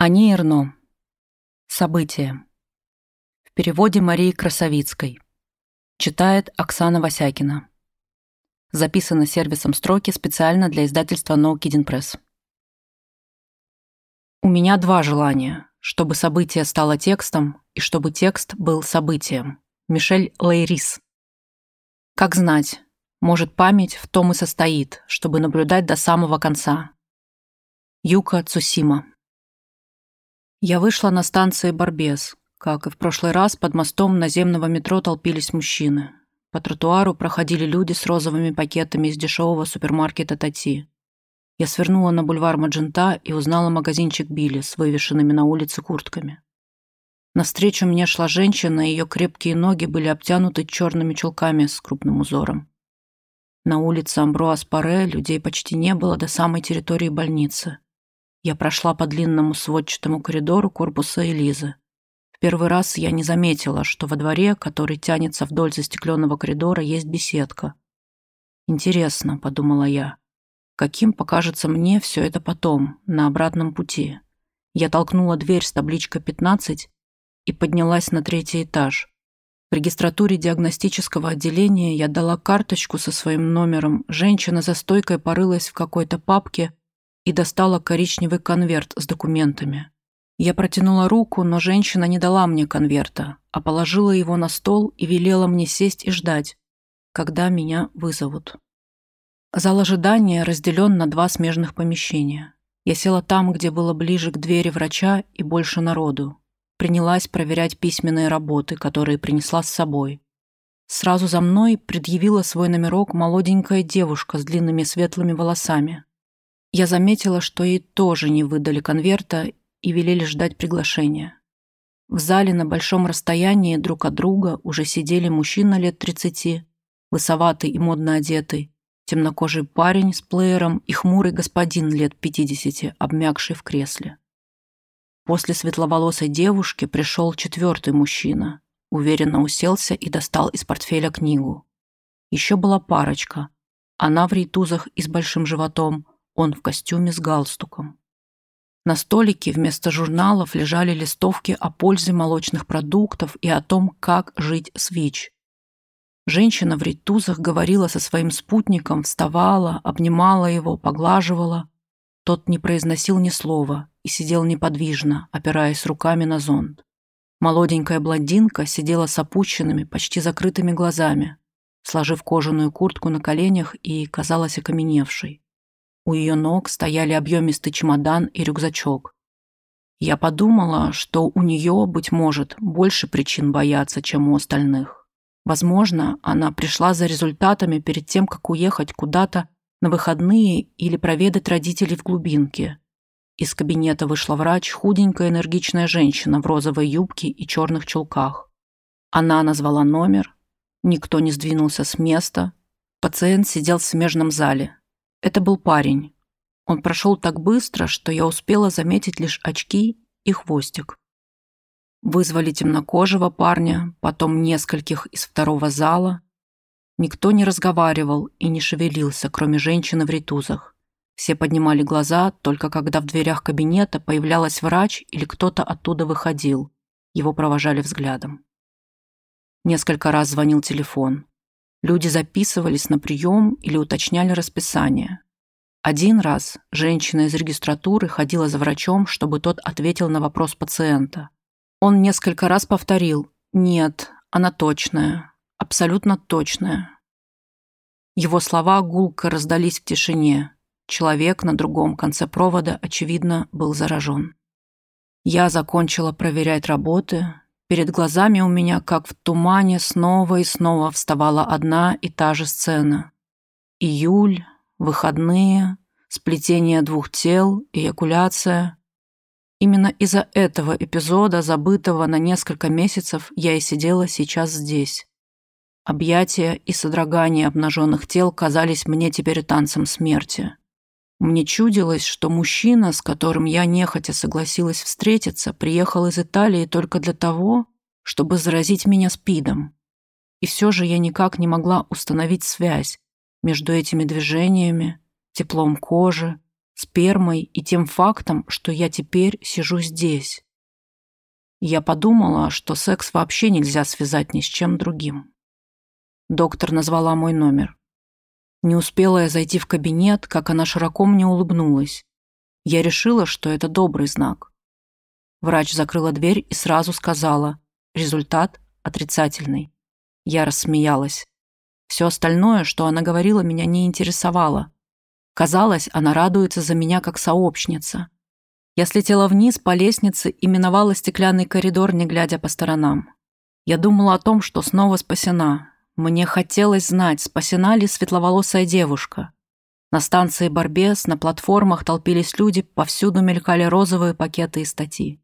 Ани Эрно. События. В переводе Марии Красовицкой. Читает Оксана Васякина. Записано сервисом строки специально для издательства No Kidding Press. У меня два желания. Чтобы событие стало текстом и чтобы текст был событием. Мишель Лейрис. Как знать, может, память в том и состоит, чтобы наблюдать до самого конца. Юка Цусима. Я вышла на станции Барбес. Как и в прошлый раз, под мостом наземного метро толпились мужчины. По тротуару проходили люди с розовыми пакетами из дешевого супермаркета Тати. Я свернула на бульвар Маджента и узнала магазинчик Билли с вывешенными на улице куртками. Навстречу мне шла женщина, и ее крепкие ноги были обтянуты черными чулками с крупным узором. На улице Амбруаз-Паре людей почти не было до самой территории больницы. Я прошла по длинному сводчатому коридору корпуса Элизы. В первый раз я не заметила, что во дворе, который тянется вдоль застекленного коридора, есть беседка. «Интересно», — подумала я, — «каким покажется мне все это потом, на обратном пути?» Я толкнула дверь с табличкой «15» и поднялась на третий этаж. В регистратуре диагностического отделения я дала карточку со своим номером. Женщина за стойкой порылась в какой-то папке и достала коричневый конверт с документами. Я протянула руку, но женщина не дала мне конверта, а положила его на стол и велела мне сесть и ждать, когда меня вызовут. Зал ожидания разделен на два смежных помещения. Я села там, где было ближе к двери врача и больше народу. Принялась проверять письменные работы, которые принесла с собой. Сразу за мной предъявила свой номерок молоденькая девушка с длинными светлыми волосами. Я заметила, что ей тоже не выдали конверта и велели ждать приглашения. В зале на большом расстоянии друг от друга уже сидели мужчина лет 30, лысоватый и модно одетый, темнокожий парень с плеером и хмурый господин лет 50, обмякший в кресле. После светловолосой девушки пришел четвертый мужчина, уверенно уселся и достал из портфеля книгу. Еще была парочка. Она в рейтузах и с большим животом, он в костюме с галстуком. На столике вместо журналов лежали листовки о пользе молочных продуктов и о том, как жить с ВИЧ. Женщина в ритузах говорила со своим спутником, вставала, обнимала его, поглаживала. Тот не произносил ни слова и сидел неподвижно, опираясь руками на зонт. Молоденькая блондинка сидела с опущенными, почти закрытыми глазами, сложив кожаную куртку на коленях и казалась окаменевшей. У ее ног стояли объемистый чемодан и рюкзачок. Я подумала, что у нее, быть может, больше причин бояться, чем у остальных. Возможно, она пришла за результатами перед тем, как уехать куда-то на выходные или проведать родителей в глубинке. Из кабинета вышла врач, худенькая энергичная женщина в розовой юбке и черных чулках. Она назвала номер, никто не сдвинулся с места. Пациент сидел в смежном зале, это был парень. Он прошел так быстро, что я успела заметить лишь очки и хвостик. Вызвали темнокожего парня, потом нескольких из второго зала. Никто не разговаривал и не шевелился, кроме женщины в ритузах. Все поднимали глаза, только когда в дверях кабинета появлялась врач или кто-то оттуда выходил. Его провожали взглядом. Несколько раз звонил телефон. Люди записывались на прием или уточняли расписание. Один раз женщина из регистратуры ходила за врачом, чтобы тот ответил на вопрос пациента. Он несколько раз повторил «Нет, она точная, абсолютно точная». Его слова гулко раздались в тишине. Человек на другом конце провода, очевидно, был заражен. Я закончила проверять работы, Перед глазами у меня, как в тумане, снова и снова вставала одна и та же сцена. Июль, выходные, сплетение двух тел, эякуляция. Именно из-за этого эпизода, забытого на несколько месяцев, я и сидела сейчас здесь. Объятия и содрогание обнаженных тел казались мне теперь танцем смерти. Мне чудилось, что мужчина, с которым я нехотя согласилась встретиться, приехал из Италии только для того, чтобы заразить меня спидом. И все же я никак не могла установить связь между этими движениями, теплом кожи, спермой и тем фактом, что я теперь сижу здесь. Я подумала, что секс вообще нельзя связать ни с чем другим. Доктор назвала мой номер. Не успела я зайти в кабинет, как она широко мне улыбнулась. Я решила, что это добрый знак. Врач закрыла дверь и сразу сказала, результат отрицательный. Я рассмеялась. Все остальное, что она говорила, меня не интересовало. Казалось, она радуется за меня как сообщница. Я слетела вниз по лестнице и миновала стеклянный коридор, не глядя по сторонам. Я думала о том, что снова спасена. Мне хотелось знать, спасена ли светловолосая девушка. На станции Барбес, на платформах толпились люди, повсюду мелькали розовые пакеты и статьи.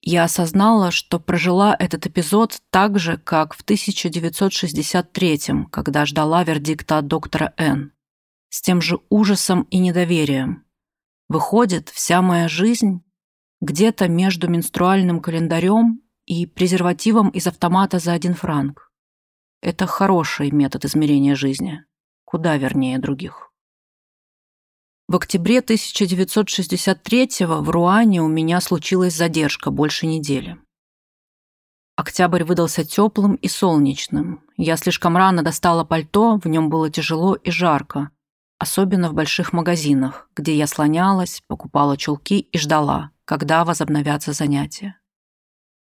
Я осознала, что прожила этот эпизод так же, как в 1963 когда ждала вердикта от доктора Н с тем же ужасом и недоверием. Выходит, вся моя жизнь где-то между менструальным календарем и презервативом из автомата за один франк. Это хороший метод измерения жизни, куда вернее других. В октябре 1963 в Руане у меня случилась задержка больше недели. Октябрь выдался теплым и солнечным. Я слишком рано достала пальто, в нем было тяжело и жарко особенно в больших магазинах, где я слонялась, покупала чулки и ждала, когда возобновятся занятия.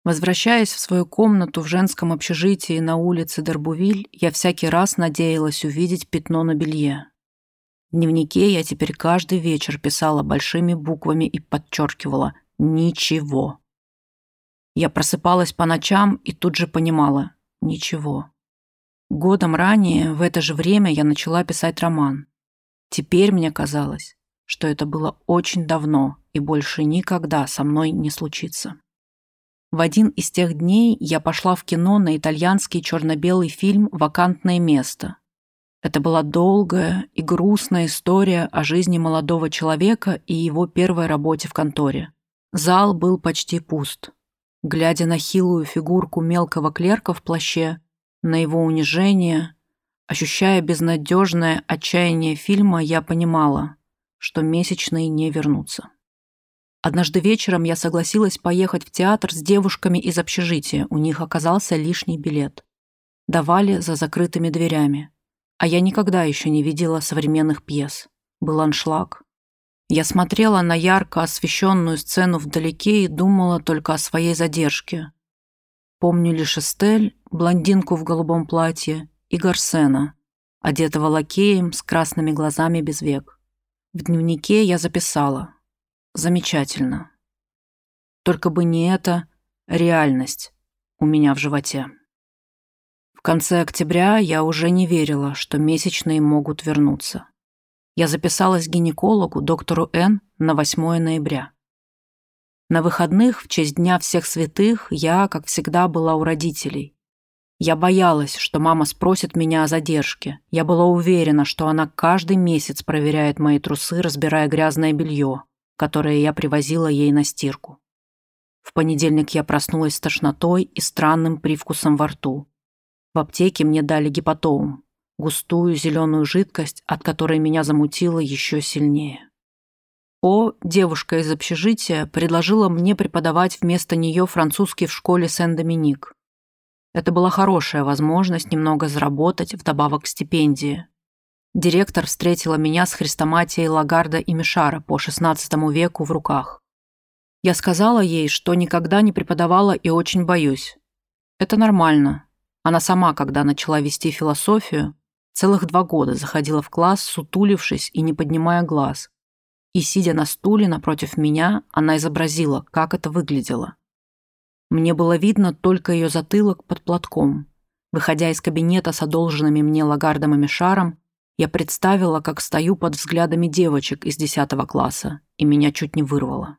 Возвращаясь в свою комнату в женском общежитии на улице Дербувиль, я всякий раз надеялась увидеть пятно на белье. В дневнике я теперь каждый вечер писала большими буквами и подчеркивала «Ничего». Я просыпалась по ночам и тут же понимала «Ничего». Годом ранее, в это же время, я начала писать роман. Теперь мне казалось, что это было очень давно и больше никогда со мной не случится. В один из тех дней я пошла в кино на итальянский черно-белый фильм «Вакантное место». Это была долгая и грустная история о жизни молодого человека и его первой работе в конторе. Зал был почти пуст. Глядя на хилую фигурку мелкого клерка в плаще, на его унижение, Ощущая безнадежное отчаяние фильма, я понимала, что месячные не вернутся. Однажды вечером я согласилась поехать в театр с девушками из общежития, у них оказался лишний билет. Давали за закрытыми дверями. А я никогда еще не видела современных пьес. Был аншлаг. Я смотрела на ярко освещенную сцену вдалеке и думала только о своей задержке. Помню лишь Эстель, блондинку в голубом платье, и Гарсена, одетого лакеем с красными глазами без век. В дневнике я записала. Замечательно. Только бы не это реальность у меня в животе. В конце октября я уже не верила, что месячные могут вернуться. Я записалась к гинекологу, доктору Н, на 8 ноября. На выходных, в честь Дня всех святых, я, как всегда, была у родителей. Я боялась, что мама спросит меня о задержке. Я была уверена, что она каждый месяц проверяет мои трусы, разбирая грязное белье, которое я привозила ей на стирку. В понедельник я проснулась с тошнотой и странным привкусом во рту. В аптеке мне дали гепатоум, густую зеленую жидкость, от которой меня замутило еще сильнее. О, девушка из общежития, предложила мне преподавать вместо нее французский в школе Сен-Доминик. Это была хорошая возможность немного заработать вдобавок к стипендии. Директор встретила меня с хрестоматией Лагарда и Мишара по XVI веку в руках. Я сказала ей, что никогда не преподавала и очень боюсь. Это нормально. Она сама, когда начала вести философию, целых два года заходила в класс, сутулившись и не поднимая глаз. И, сидя на стуле напротив меня, она изобразила, как это выглядело. Мне было видно только ее затылок под платком. Выходя из кабинета с одолженными мне лагардом и мишаром, я представила, как стою под взглядами девочек из 10 класса, и меня чуть не вырвало.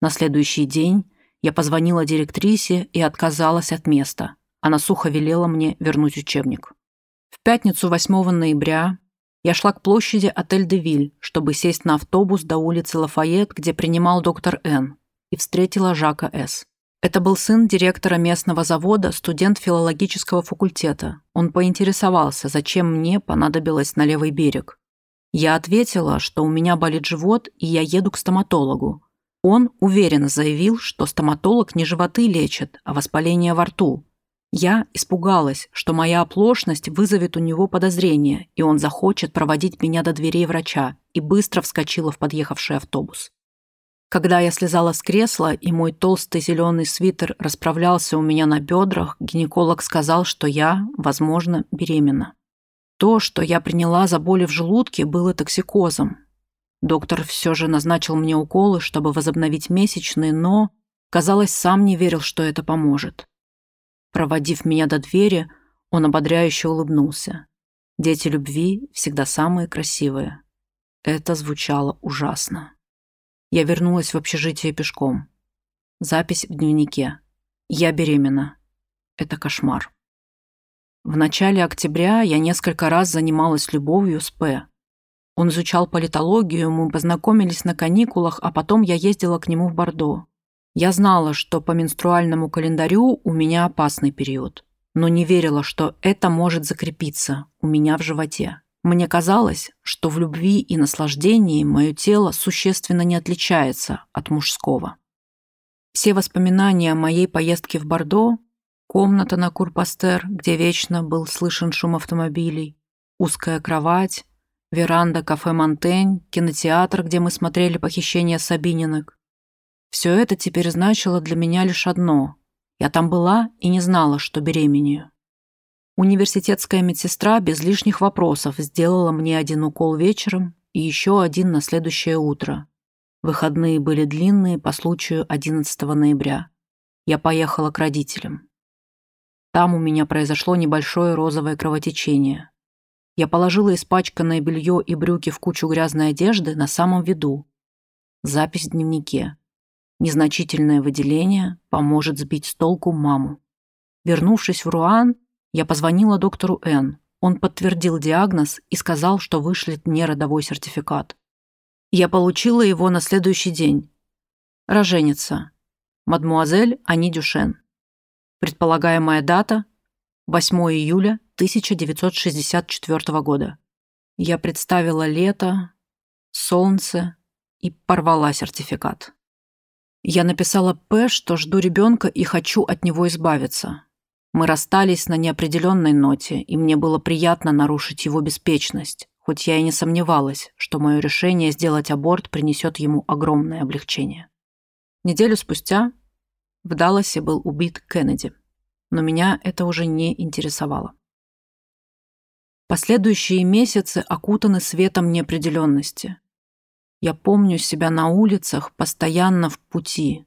На следующий день я позвонила директрисе и отказалась от места. Она сухо велела мне вернуть учебник. В пятницу 8 ноября я шла к площади Отель-де-Виль, чтобы сесть на автобус до улицы Лафайет, где принимал доктор Н, и встретила Жака С. Это был сын директора местного завода, студент филологического факультета. Он поинтересовался, зачем мне понадобилось на левый берег. Я ответила, что у меня болит живот, и я еду к стоматологу. Он уверенно заявил, что стоматолог не животы лечит, а воспаление во рту. Я испугалась, что моя оплошность вызовет у него подозрение, и он захочет проводить меня до дверей врача, и быстро вскочила в подъехавший автобус. Когда я слезала с кресла, и мой толстый зеленый свитер расправлялся у меня на бедрах, гинеколог сказал, что я, возможно, беременна. То, что я приняла за боли в желудке, было токсикозом. Доктор все же назначил мне уколы, чтобы возобновить месячные, но, казалось, сам не верил, что это поможет. Проводив меня до двери, он ободряюще улыбнулся. «Дети любви всегда самые красивые». Это звучало ужасно. Я вернулась в общежитие пешком. Запись в дневнике. Я беременна. Это кошмар. В начале октября я несколько раз занималась любовью с П. Он изучал политологию, мы познакомились на каникулах, а потом я ездила к нему в Бордо. Я знала, что по менструальному календарю у меня опасный период, но не верила, что это может закрепиться у меня в животе. Мне казалось, что в любви и наслаждении мое тело существенно не отличается от мужского. Все воспоминания о моей поездке в Бордо, комната на Курпастер, где вечно был слышен шум автомобилей, узкая кровать, веранда кафе «Монтень», кинотеатр, где мы смотрели похищение Сабининок. Все это теперь значило для меня лишь одно. Я там была и не знала, что беременею. Университетская медсестра без лишних вопросов сделала мне один укол вечером и еще один на следующее утро. Выходные были длинные по случаю 11 ноября. Я поехала к родителям. Там у меня произошло небольшое розовое кровотечение. Я положила испачканное белье и брюки в кучу грязной одежды на самом виду. Запись в дневнике. Незначительное выделение поможет сбить с толку маму. Вернувшись в Руан, я позвонила доктору Н. Он подтвердил диагноз и сказал, что вышлет мне родовой сертификат. Я получила его на следующий день. Роженица. Мадмуазель Ани Дюшен. Предполагаемая дата – 8 июля 1964 года. Я представила лето, солнце и порвала сертификат. Я написала П, что жду ребенка и хочу от него избавиться. Мы расстались на неопределенной ноте, и мне было приятно нарушить его беспечность, хоть я и не сомневалась, что мое решение сделать аборт принесет ему огромное облегчение. Неделю спустя в Далласе был убит Кеннеди, но меня это уже не интересовало. Последующие месяцы окутаны светом неопределенности. Я помню себя на улицах, постоянно в пути,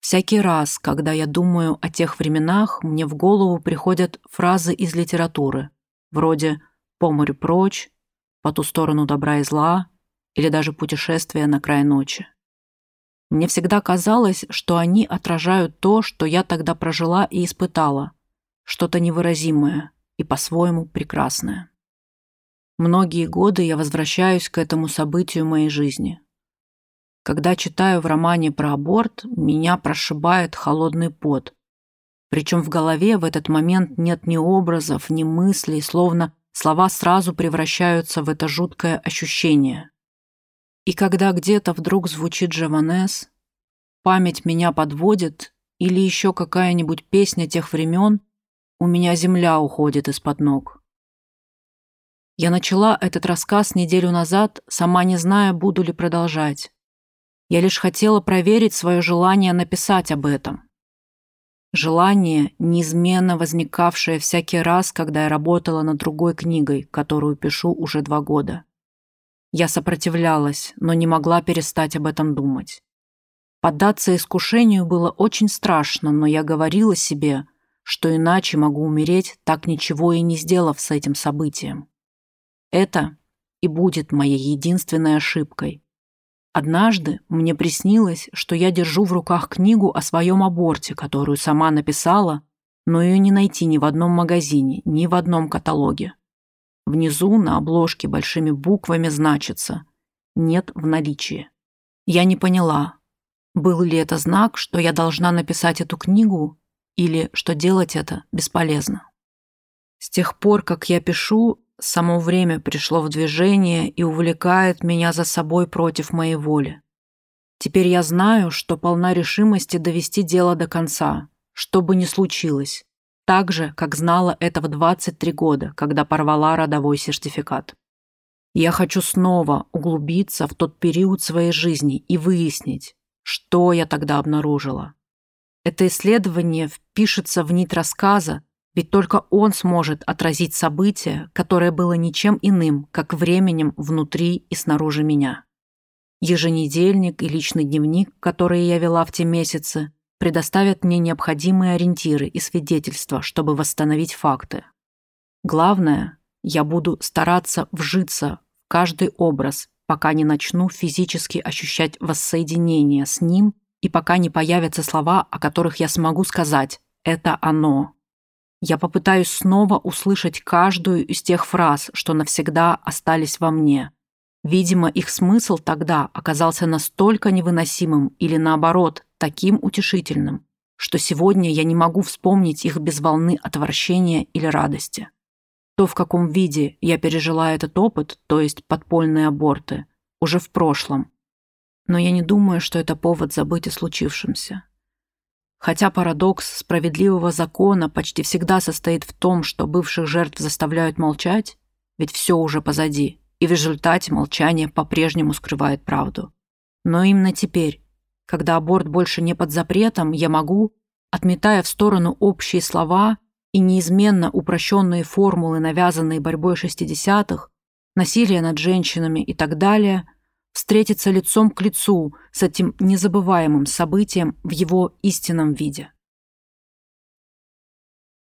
Всякий раз, когда я думаю о тех временах, мне в голову приходят фразы из литературы, вроде «по морю прочь», «по ту сторону добра и зла» или даже «путешествие на край ночи». Мне всегда казалось, что они отражают то, что я тогда прожила и испытала, что-то невыразимое и по-своему прекрасное. Многие годы я возвращаюсь к этому событию моей жизни – когда читаю в романе про аборт, меня прошибает холодный пот. Причем в голове в этот момент нет ни образов, ни мыслей, словно слова сразу превращаются в это жуткое ощущение. И когда где-то вдруг звучит Джаванес, память меня подводит, или еще какая-нибудь песня тех времен, у меня земля уходит из-под ног. Я начала этот рассказ неделю назад, сама не зная, буду ли продолжать. Я лишь хотела проверить свое желание написать об этом. Желание, неизменно возникавшее всякий раз, когда я работала над другой книгой, которую пишу уже два года. Я сопротивлялась, но не могла перестать об этом думать. Поддаться искушению было очень страшно, но я говорила себе, что иначе могу умереть, так ничего и не сделав с этим событием. Это и будет моей единственной ошибкой, Однажды мне приснилось, что я держу в руках книгу о своем аборте, которую сама написала, но ее не найти ни в одном магазине, ни в одном каталоге. Внизу на обложке большими буквами значится «Нет в наличии». Я не поняла, был ли это знак, что я должна написать эту книгу, или что делать это бесполезно. С тех пор, как я пишу, Само время пришло в движение и увлекает меня за собой против моей воли. Теперь я знаю, что полна решимости довести дело до конца, что бы ни случилось, так же, как знала это в 23 года, когда порвала родовой сертификат. Я хочу снова углубиться в тот период своей жизни и выяснить, что я тогда обнаружила. Это исследование впишется в нить рассказа, ведь только он сможет отразить событие, которое было ничем иным, как временем внутри и снаружи меня. Еженедельник и личный дневник, которые я вела в те месяцы, предоставят мне необходимые ориентиры и свидетельства, чтобы восстановить факты. Главное, я буду стараться вжиться в каждый образ, пока не начну физически ощущать воссоединение с ним и пока не появятся слова, о которых я смогу сказать «это оно». Я попытаюсь снова услышать каждую из тех фраз, что навсегда остались во мне. Видимо, их смысл тогда оказался настолько невыносимым или, наоборот, таким утешительным, что сегодня я не могу вспомнить их без волны отвращения или радости. То, в каком виде я пережила этот опыт, то есть подпольные аборты, уже в прошлом. Но я не думаю, что это повод забыть о случившемся. Хотя парадокс справедливого закона почти всегда состоит в том, что бывших жертв заставляют молчать, ведь все уже позади, и в результате молчание по-прежнему скрывает правду. Но именно теперь, когда аборт больше не под запретом, я могу, отметая в сторону общие слова и неизменно упрощенные формулы, навязанные борьбой шестидесятых, насилие над женщинами и так далее – встретиться лицом к лицу с этим незабываемым событием в его истинном виде.